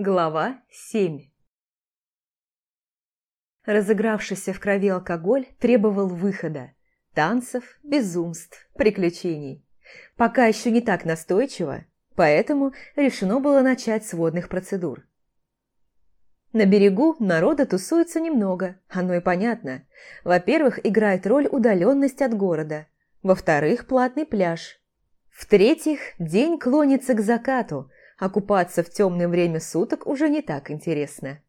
Глава 7 Разыгравшийся в крови алкоголь требовал выхода, танцев, безумств, приключений. Пока еще не так настойчиво, поэтому решено было начать с водных процедур. На берегу народа тусуется немного, оно и понятно. Во-первых, играет роль удаленность от города. Во-вторых, платный пляж. В-третьих, день клонится к закату, а купаться в темное время суток уже не так интересно.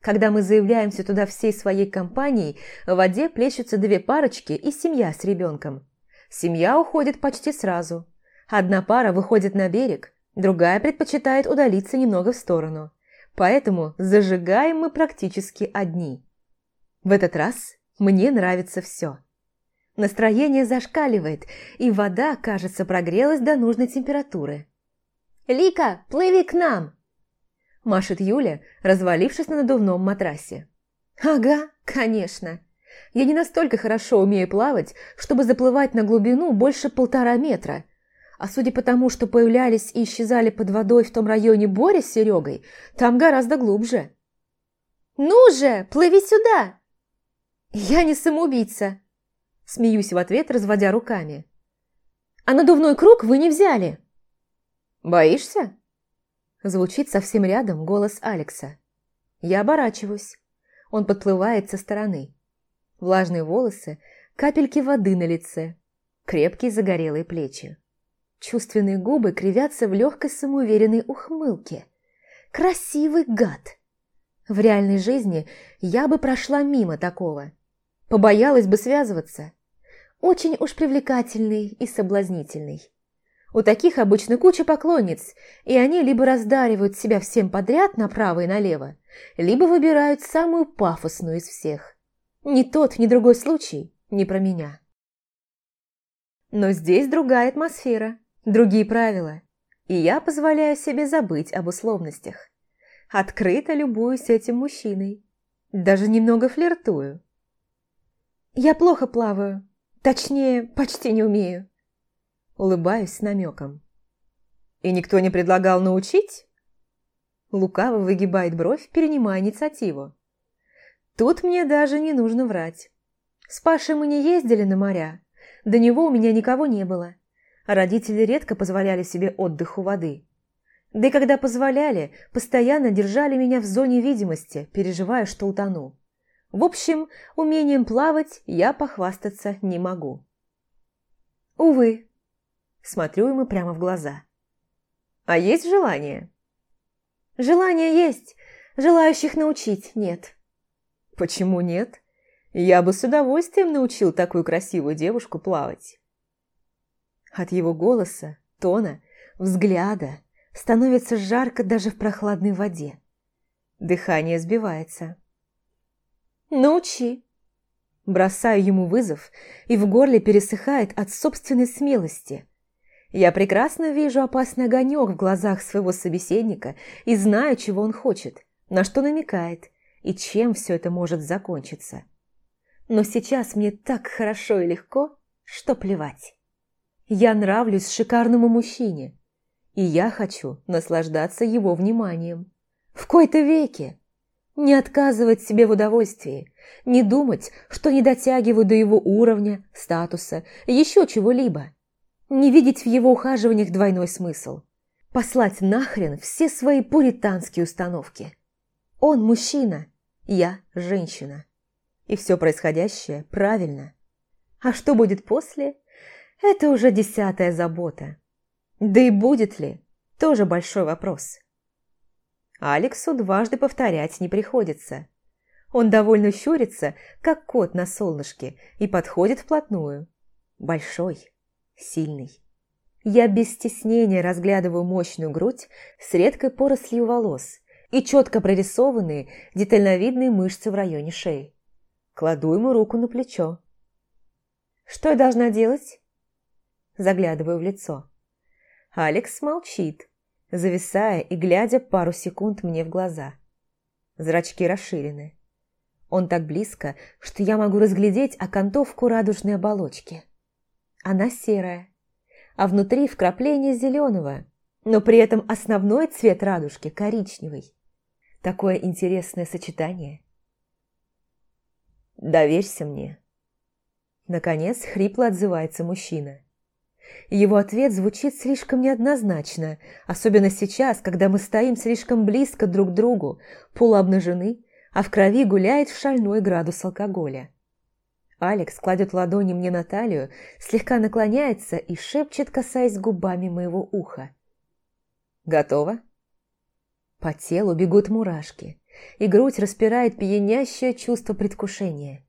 Когда мы заявляемся туда всей своей компанией, в воде плещутся две парочки и семья с ребенком. Семья уходит почти сразу. Одна пара выходит на берег, другая предпочитает удалиться немного в сторону. Поэтому зажигаем мы практически одни. В этот раз мне нравится все. Настроение зашкаливает, и вода, кажется, прогрелась до нужной температуры. «Лика, плыви к нам!» Машет Юля, развалившись на надувном матрасе. «Ага, конечно. Я не настолько хорошо умею плавать, чтобы заплывать на глубину больше полтора метра. А судя по тому, что появлялись и исчезали под водой в том районе Боря с Серегой, там гораздо глубже». «Ну же, плыви сюда!» «Я не самоубийца!» Смеюсь в ответ, разводя руками. «А надувной круг вы не взяли!» «Боишься?» Звучит совсем рядом голос Алекса. Я оборачиваюсь. Он подплывает со стороны. Влажные волосы, капельки воды на лице, крепкие загорелые плечи. Чувственные губы кривятся в легкой самоуверенной ухмылке. Красивый гад! В реальной жизни я бы прошла мимо такого. Побоялась бы связываться. Очень уж привлекательный и соблазнительный. У таких обычно куча поклонниц, и они либо раздаривают себя всем подряд направо и налево, либо выбирают самую пафосную из всех. Ни тот, ни другой случай не про меня. Но здесь другая атмосфера, другие правила, и я позволяю себе забыть об условностях. Открыто любуюсь этим мужчиной, даже немного флиртую. Я плохо плаваю, точнее, почти не умею. Улыбаюсь с намеком. «И никто не предлагал научить?» Лукаво выгибает бровь, перенимая инициативу. Тут мне даже не нужно врать. С Пашей мы не ездили на моря. До него у меня никого не было. Родители редко позволяли себе отдых у воды. Да и когда позволяли, постоянно держали меня в зоне видимости, переживая, что утону. В общем, умением плавать я похвастаться не могу. Увы, Смотрю ему прямо в глаза. «А есть желание?» «Желание есть, желающих научить нет». «Почему нет? Я бы с удовольствием научил такую красивую девушку плавать». От его голоса, тона, взгляда становится жарко даже в прохладной воде. Дыхание сбивается. «Научи!» Бросаю ему вызов, и в горле пересыхает от собственной смелости. Я прекрасно вижу опасный огонек в глазах своего собеседника и знаю, чего он хочет, на что намекает и чем все это может закончиться. Но сейчас мне так хорошо и легко, что плевать. Я нравлюсь шикарному мужчине, и я хочу наслаждаться его вниманием. В кои-то веке. Не отказывать себе в удовольствии, не думать, что не дотягиваю до его уровня, статуса, еще чего-либо. Не видеть в его ухаживаниях двойной смысл. Послать нахрен все свои пуританские установки. Он мужчина, я женщина. И все происходящее правильно. А что будет после, это уже десятая забота. Да и будет ли, тоже большой вопрос. Алексу дважды повторять не приходится. Он довольно щурится, как кот на солнышке, и подходит вплотную. Большой сильный. Я без стеснения разглядываю мощную грудь с редкой порослью волос и четко прорисованные детальновидные мышцы в районе шеи. Кладу ему руку на плечо. «Что я должна делать?» Заглядываю в лицо. Алекс молчит, зависая и глядя пару секунд мне в глаза. Зрачки расширены. Он так близко, что я могу разглядеть окантовку радужной оболочки. Она серая, а внутри вкрапление зеленого, но при этом основной цвет радужки коричневый. Такое интересное сочетание. «Доверься мне». Наконец хрипло отзывается мужчина. Его ответ звучит слишком неоднозначно, особенно сейчас, когда мы стоим слишком близко друг к другу, полуобнажены, а в крови гуляет шальной градус алкоголя. Алекс кладет ладони мне на талию, слегка наклоняется и шепчет, касаясь губами моего уха. «Готово?» По телу бегут мурашки, и грудь распирает пьянящее чувство предвкушения.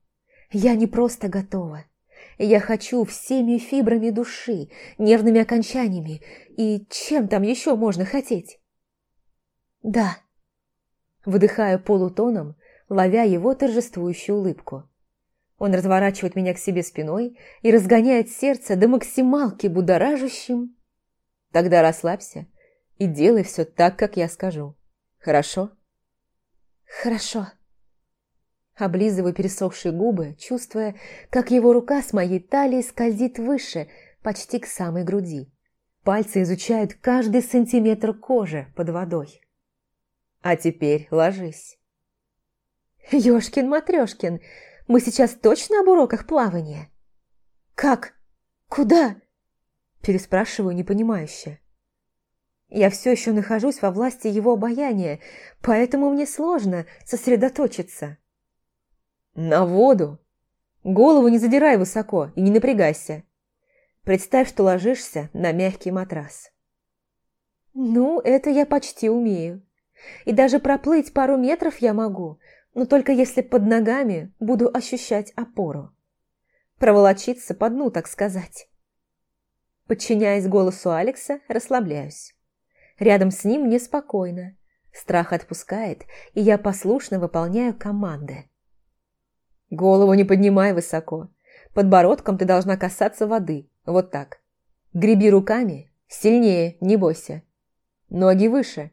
Я не просто готова. Я хочу всеми фибрами души, нервными окончаниями и чем там еще можно хотеть. «Да», выдыхаю полутоном, ловя его торжествующую улыбку. Он разворачивает меня к себе спиной и разгоняет сердце до максималки будоражащим. Тогда расслабься и делай все так, как я скажу. Хорошо? Хорошо. Облизываю пересохшие губы, чувствуя, как его рука с моей талии скользит выше, почти к самой груди. Пальцы изучают каждый сантиметр кожи под водой. А теперь ложись. Ёшкин-матрёшкин, мы сейчас точно об уроках плавания? Как? Куда? Переспрашиваю непонимающе. Я все еще нахожусь во власти его обаяния, поэтому мне сложно сосредоточиться. На воду. Голову не задирай высоко и не напрягайся. Представь, что ложишься на мягкий матрас. Ну, это я почти умею. И даже проплыть пару метров я могу, но только если под ногами буду ощущать опору. Проволочиться по дну, так сказать. Подчиняясь голосу Алекса, расслабляюсь. Рядом с ним мне спокойно. Страх отпускает, и я послушно выполняю команды. Голову не поднимай высоко. Подбородком ты должна касаться воды. Вот так. Греби руками. Сильнее, не бойся. Ноги выше.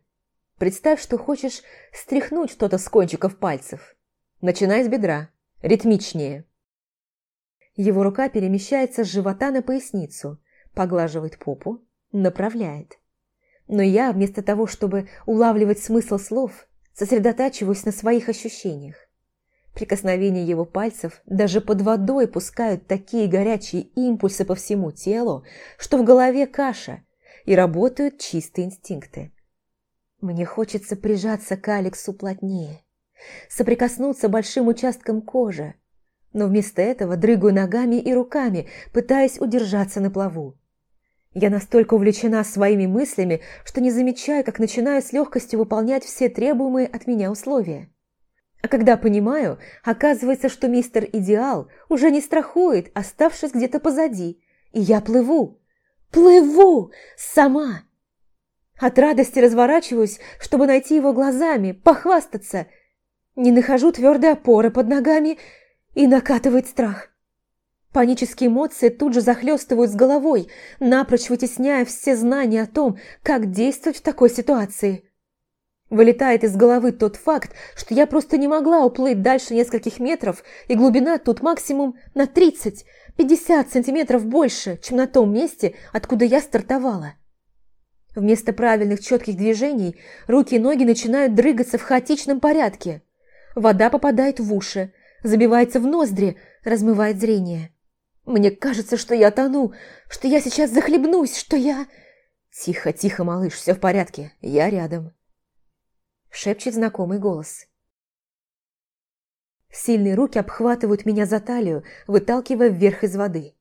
Представь, что хочешь стряхнуть что-то с кончиков пальцев. Начинай с бедра. Ритмичнее. Его рука перемещается с живота на поясницу, поглаживает попу, направляет. Но я, вместо того, чтобы улавливать смысл слов, сосредотачиваюсь на своих ощущениях. Прикосновения его пальцев даже под водой пускают такие горячие импульсы по всему телу, что в голове каша, и работают чистые инстинкты. Мне хочется прижаться к Алексу плотнее, соприкоснуться большим участком кожи, но вместо этого дрыгаю ногами и руками, пытаясь удержаться на плаву. Я настолько увлечена своими мыслями, что не замечаю, как начинаю с легкостью выполнять все требуемые от меня условия. А когда понимаю, оказывается, что мистер Идеал уже не страхует, оставшись где-то позади, и я плыву. Плыву! Сама! От радости разворачиваюсь, чтобы найти его глазами, похвастаться. Не нахожу твердой опоры под ногами и накатывает страх. Панические эмоции тут же захлестывают с головой, напрочь вытесняя все знания о том, как действовать в такой ситуации. Вылетает из головы тот факт, что я просто не могла уплыть дальше нескольких метров, и глубина тут максимум на 30-50 сантиметров больше, чем на том месте, откуда я стартовала. Вместо правильных четких движений руки и ноги начинают дрыгаться в хаотичном порядке. Вода попадает в уши, забивается в ноздри, размывает зрение. Мне кажется, что я тону, что я сейчас захлебнусь, что я... Тихо, тихо, малыш, все в порядке, я рядом. Шепчет знакомый голос. Сильные руки обхватывают меня за талию, выталкивая вверх из воды.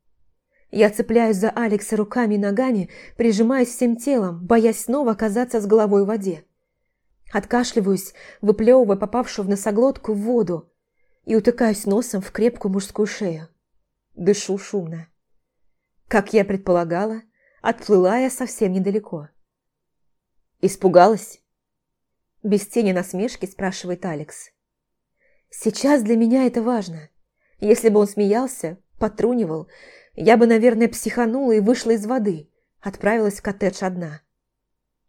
Я цепляюсь за Алекса руками и ногами, прижимаясь всем телом, боясь снова оказаться с головой в воде. Откашливаюсь, выплевывая попавшую в носоглотку в воду и утыкаюсь носом в крепкую мужскую шею. Дышу шумно. Как я предполагала, отплыла я совсем недалеко. «Испугалась?» Без тени насмешки спрашивает Алекс. «Сейчас для меня это важно. Если бы он смеялся, потрунивал, я бы, наверное, психанула и вышла из воды, отправилась в коттедж одна.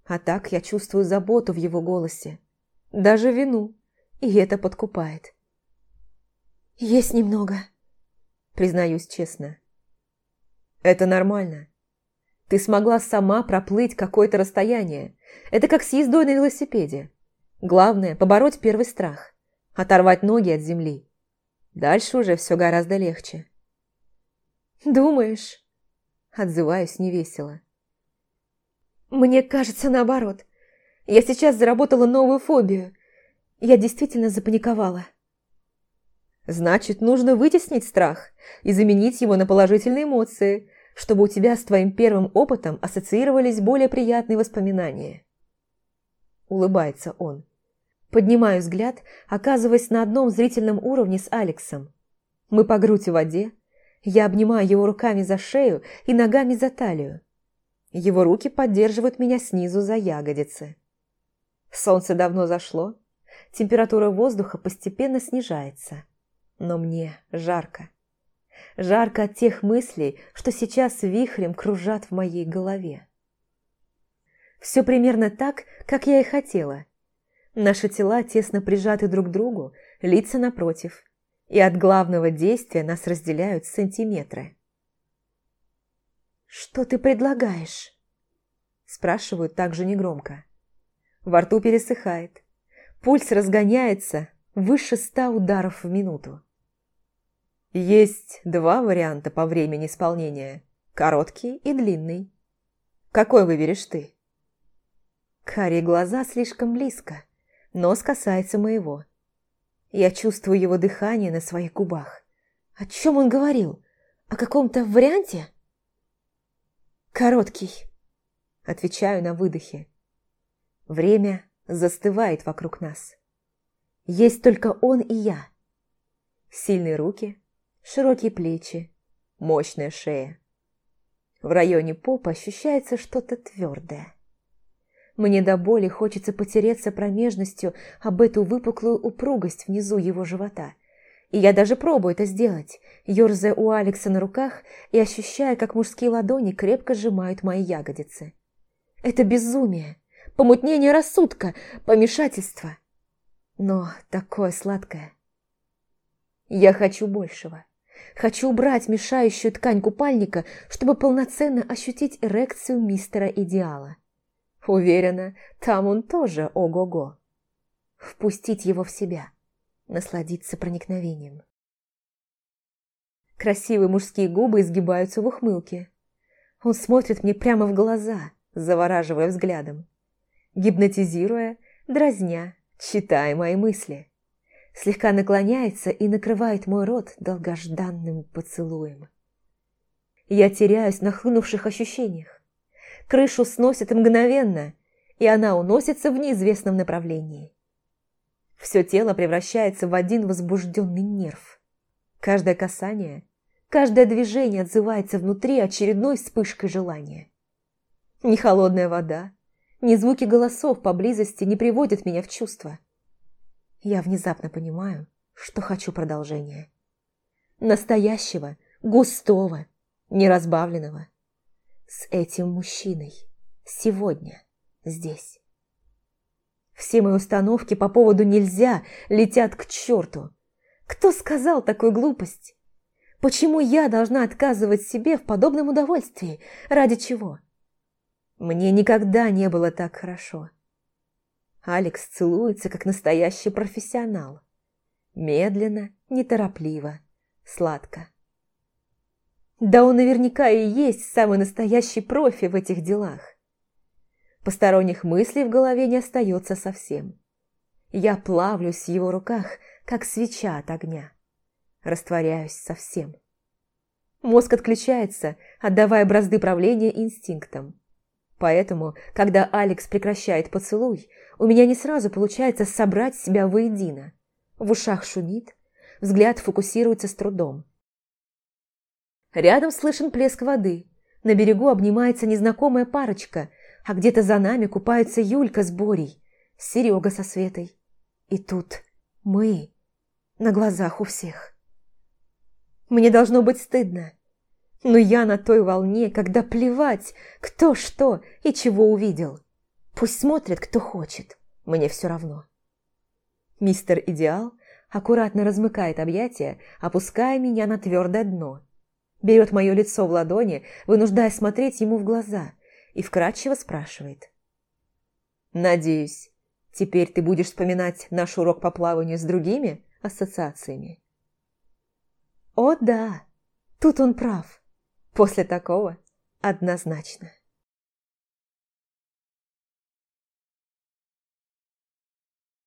А так я чувствую заботу в его голосе, даже вину, и это подкупает. «Есть немного», признаюсь честно. «Это нормально. Ты смогла сама проплыть какое-то расстояние. Это как с ездой на велосипеде. Главное – побороть первый страх, оторвать ноги от земли. Дальше уже все гораздо легче. «Думаешь?» – отзываюсь невесело. «Мне кажется, наоборот. Я сейчас заработала новую фобию. Я действительно запаниковала». «Значит, нужно вытеснить страх и заменить его на положительные эмоции, чтобы у тебя с твоим первым опытом ассоциировались более приятные воспоминания». Улыбается он. Поднимаю взгляд, оказываясь на одном зрительном уровне с Алексом. Мы по грудь в воде. Я обнимаю его руками за шею и ногами за талию. Его руки поддерживают меня снизу за ягодицы. Солнце давно зашло. Температура воздуха постепенно снижается. Но мне жарко. Жарко от тех мыслей, что сейчас вихрем кружат в моей голове. Все примерно так, как я и хотела. Наши тела тесно прижаты друг к другу, лица напротив. И от главного действия нас разделяют сантиметры. «Что ты предлагаешь?» Спрашивают также негромко. Во рту пересыхает. Пульс разгоняется выше ста ударов в минуту. Есть два варианта по времени исполнения. Короткий и длинный. Какой выберешь ты? Карие глаза слишком близко. Нос касается моего. Я чувствую его дыхание на своих губах. О чем он говорил? О каком-то варианте? Короткий. Отвечаю на выдохе. Время застывает вокруг нас. Есть только он и я. Сильные руки, широкие плечи, мощная шея. В районе попа ощущается что-то твердое. Мне до боли хочется потереться промежностью об эту выпуклую упругость внизу его живота. И я даже пробую это сделать, ерзая у Алекса на руках и ощущая, как мужские ладони крепко сжимают мои ягодицы. Это безумие, помутнение рассудка, помешательство. Но такое сладкое. Я хочу большего. Хочу убрать мешающую ткань купальника, чтобы полноценно ощутить эрекцию мистера Идеала. Уверена, там он тоже ого-го. Впустить его в себя, насладиться проникновением. Красивые мужские губы изгибаются в ухмылке. Он смотрит мне прямо в глаза, завораживая взглядом. Гипнотизируя, дразня, читая мои мысли слегка наклоняется и накрывает мой рот долгожданным поцелуем. Я теряюсь в нахлынувших ощущениях. Крышу сносит мгновенно, и она уносится в неизвестном направлении. Все тело превращается в один возбужденный нерв. Каждое касание, каждое движение отзывается внутри очередной вспышкой желания. Ни холодная вода, ни звуки голосов поблизости не приводят меня в чувство. Я внезапно понимаю, что хочу продолжения. Настоящего, густого, неразбавленного. С этим мужчиной. Сегодня. Здесь. Все мои установки по поводу «нельзя» летят к черту. Кто сказал такую глупость? Почему я должна отказывать себе в подобном удовольствии? Ради чего? Мне никогда не было так хорошо. Алекс целуется, как настоящий профессионал. Медленно, неторопливо, сладко. Да он наверняка и есть самый настоящий профи в этих делах. Посторонних мыслей в голове не остается совсем. Я плавлюсь в его руках, как свеча от огня. Растворяюсь совсем. Мозг отключается, отдавая бразды правления инстинктам. Поэтому, когда Алекс прекращает поцелуй, у меня не сразу получается собрать себя воедино. В ушах шумит, взгляд фокусируется с трудом. Рядом слышен плеск воды. На берегу обнимается незнакомая парочка, а где-то за нами купаются Юлька с Борей, Серега со Светой. И тут мы на глазах у всех. Мне должно быть стыдно. Но я на той волне, когда плевать, кто что и чего увидел. Пусть смотрит, кто хочет, мне все равно. Мистер Идеал аккуратно размыкает объятия, опуская меня на твердое дно. Берет мое лицо в ладони, вынуждая смотреть ему в глаза, и вкрадчиво спрашивает. «Надеюсь, Теперь ты будешь вспоминать наш урок по плаванию с другими ассоциациями. О да, тут он прав. После такого однозначно.